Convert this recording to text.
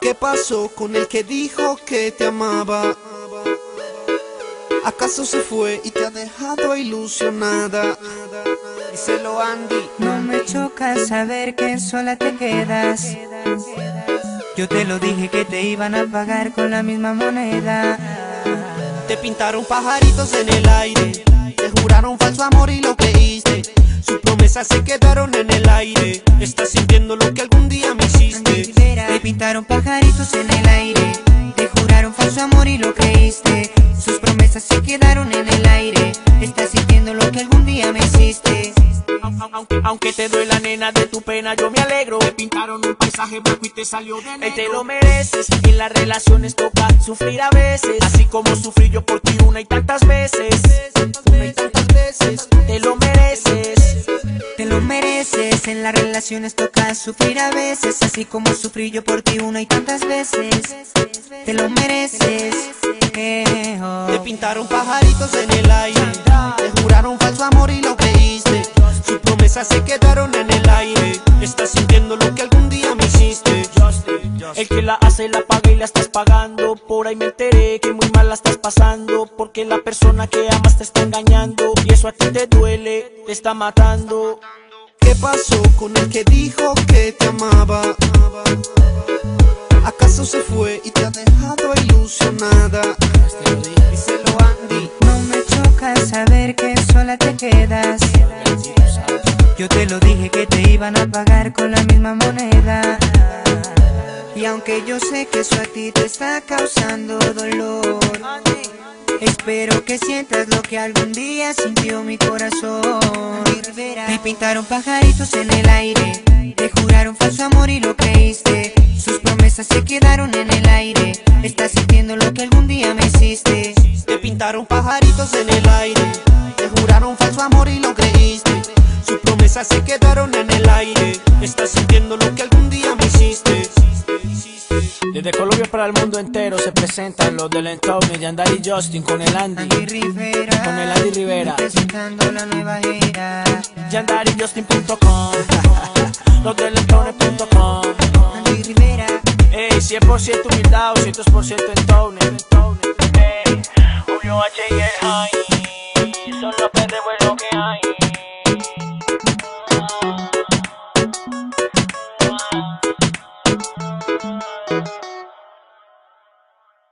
¿Qué pasó con el que dijo que te amaba? ¿Acaso se fue y te ha dejado ilusionada? Díselo Andy No me choca saber que sola te quedas Yo te lo dije que te iban a pagar con la misma moneda Te pintaron pajaritos en el aire Te juraron falso amor y lo creíste Promesas se quedaron en el aire. Estás sintiendo lo que algún día me hiciste. Te pintaron pajaritos en el aire. Te juraron falso amor y lo creíste. Sus promesas se quedaron en el aire. Estás sintiendo lo que algún día me hiciste. Aunque, aunque te duele la nena de tu pena, yo me alegro. Te pintaron un paisaje blanco y te salió de negro. te lo mereces. En las relaciones toca sufrir a veces. Así como sufrí yo por ti una y tantas veces. Una y tantas veces. Te lo mereces. Lo mereces. En las relaciones toca sufrir a veces. Así como sufrí yo por ti una y tantas veces. Te lo mereces. Oh. Te pintaron pajaritos en el aire. Te juraron falso amor y lo creíste. Sus promesas se quedaron en el aire. Estás sintiendo lo que algún día me hiciste. El que la hace la paga y la estás pagando. Por ahí me enteré que muy mal la estás pasando. Porque la persona que amas te está engañando. Y eso a ti te duele, te está matando. ¿Qué pasó con el que dijo que te amaba? ¿Acaso se fue y te ha dejado ilusionada? Díselo Andy. No me choca saber que sola te quedas. Yo te lo dije que te iban a pagar con la misma moneda. Y aunque yo sé que eso a ti te está causando dolor, espero que sientas lo que algún día sintió mi corazón. Te pintaron pajaritos en el aire, te juraron falso amor y lo creíste. Sus promesas se quedaron en el aire. Estás sintiendo lo que algún día me hiciste. Te pintaron pajaritos en el aire. Te juraron falso amor y lo creíste. Sus promesas se quedaron en el aire. Estás sintiendo lo que algún día me para el mundo entero se presentan los del Entorno, Yandari y Justin con el Andy. Andy Rivera, Con el Andy Rivera. presentando la nueva era. YandariJustin.com Los del Entorno.com Andy Rivera. Ey, 100% humildad, 200% Entorno. Ey, Julio H y el High. Son los bueno que hay. Ah.